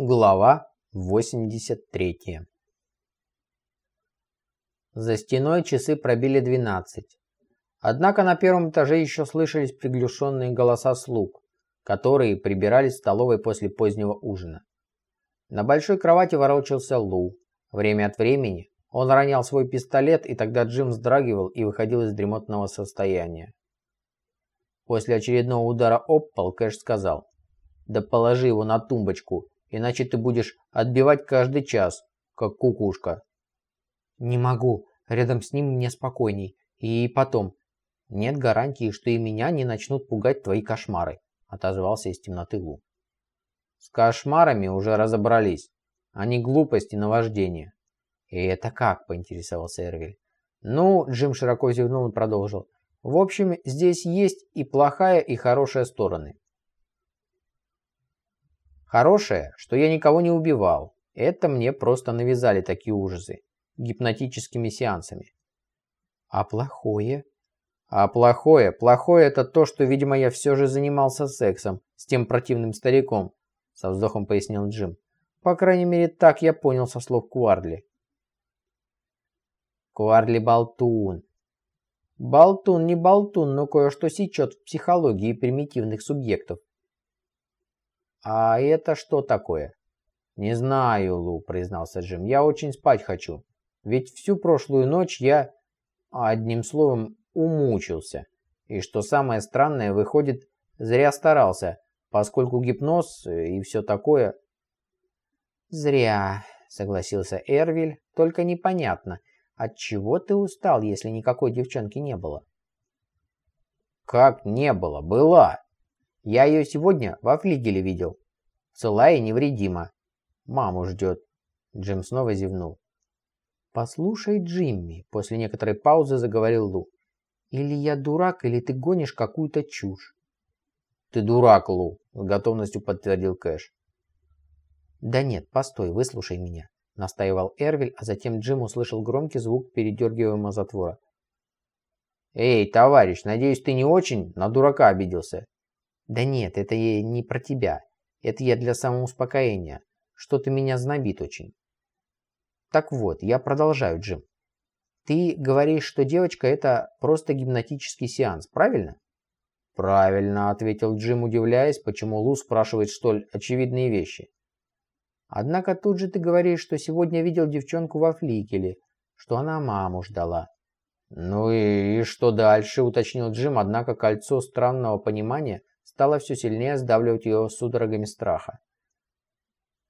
Глава 83 За стеной часы пробили 12. Однако на первом этаже еще слышались приглушенные голоса слуг, которые прибирались в столовой после позднего ужина. На большой кровати ворочался Лу. Время от времени он ронял свой пистолет, и тогда Джим вздрагивал и выходил из дремотного состояния. После очередного удара об пол Кэш сказал, «Да положи его на тумбочку, иначе ты будешь отбивать каждый час, как кукушка. Не могу, рядом с ним мне спокойней. И потом, нет гарантии, что и меня не начнут пугать твои кошмары, отозвался из темноты Лу. С кошмарами уже разобрались. Они глупости на вождение. И это как, поинтересовался Эрвиль. Ну, Джим широко зевнул и продолжил. В общем, здесь есть и плохая, и хорошая стороны. Хорошее, что я никого не убивал. Это мне просто навязали такие ужасы. Гипнотическими сеансами. А плохое? А плохое? Плохое это то, что, видимо, я все же занимался сексом с тем противным стариком, со вздохом пояснил Джим. По крайней мере, так я понял со слов Куарли. Куарли болтун. Болтун не болтун, но кое-что сечет в психологии примитивных субъектов. «А это что такое?» «Не знаю, Лу», — признался Джим. «Я очень спать хочу. Ведь всю прошлую ночь я, одним словом, умучился. И что самое странное, выходит, зря старался, поскольку гипноз и все такое...» «Зря», — согласился Эрвиль, — «только непонятно, от чего ты устал, если никакой девчонки не было?» «Как не было? Была!» Я ее сегодня во флигеле видел. Цела и невредима. Маму ждет. Джим снова зевнул. «Послушай, Джимми», — после некоторой паузы заговорил Лу. «Или я дурак, или ты гонишь какую-то чушь». «Ты дурак, Лу», — с готовностью подтвердил Кэш. «Да нет, постой, выслушай меня», — настаивал Эрвиль, а затем Джим услышал громкий звук передергиваемого затвора. «Эй, товарищ, надеюсь, ты не очень на дурака обиделся?» Да нет, это я не про тебя. Это я для самоуспокоения. Что-то меня знобит очень. Так вот, я продолжаю, Джим. Ты говоришь, что девочка это просто гипнотический сеанс, правильно? Правильно, ответил Джим, удивляясь, почему Лу спрашивает столь очевидные вещи. Однако тут же ты говоришь, что сегодня видел девчонку во фликеле, что она маму ждала. Ну и, и что дальше, уточнил Джим, однако кольцо странного понимания стало все сильнее сдавливать его судорогами страха.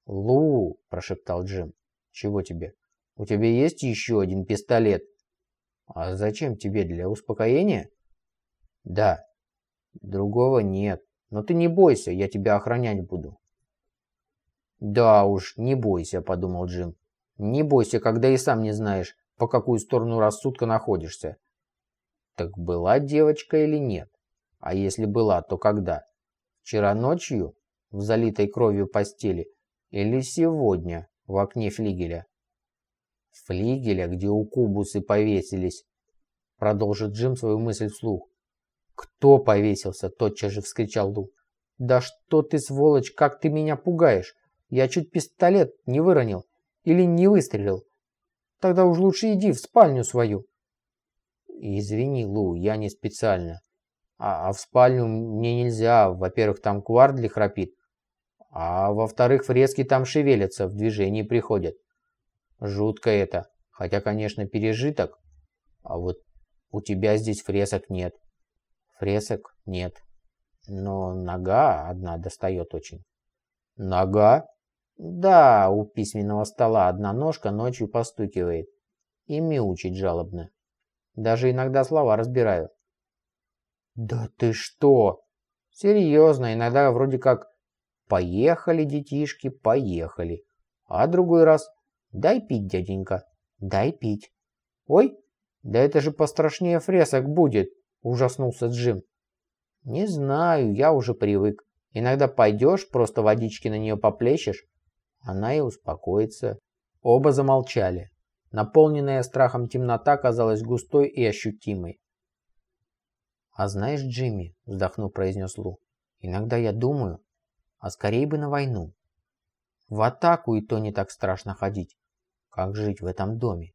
«Лу!» – прошептал Джим. «Чего тебе? У тебя есть еще один пистолет?» «А зачем тебе? Для успокоения?» «Да». «Другого нет. Но ты не бойся, я тебя охранять буду». «Да уж, не бойся», – подумал Джим. «Не бойся, когда и сам не знаешь, по какую сторону рассудка находишься». Так была девочка или нет? А если была, то когда? Вчера ночью в залитой кровью постели или сегодня в окне флигеля? Флигеля, где у кубусы повесились, продолжит Джим свою мысль вслух. «Кто повесился?» – тотчас же вскричал Лу. «Да что ты, сволочь, как ты меня пугаешь! Я чуть пистолет не выронил или не выстрелил. Тогда уж лучше иди в спальню свою». «Извини, Лу, я не специально. А, а в спальню мне нельзя. Во-первых, там Квардли храпит. А во-вторых, фрески там шевелятся, в движении приходят. Жутко это. Хотя, конечно, пережиток. А вот у тебя здесь фресок нет. Фресок нет. Но нога одна достает очень. Нога? Да, у письменного стола одна ножка ночью постукивает. И мяучит жалобно. Даже иногда слова разбираю. «Да ты что?» «Серьезно, иногда вроде как «поехали, детишки, поехали». А другой раз «дай пить, дяденька, дай пить». «Ой, да это же пострашнее фресок будет», – ужаснулся Джим. «Не знаю, я уже привык. Иногда пойдешь, просто водички на нее поплещешь, она и успокоится». Оба замолчали. Наполненная страхом темнота казалась густой и ощутимой. «А знаешь, Джимми», — вздохнув, произнес Лу, — «иногда я думаю, а скорее бы на войну». В атаку и то не так страшно ходить, как жить в этом доме.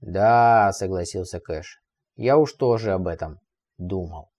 Да, согласился Кэш. Я уж тоже об этом думал.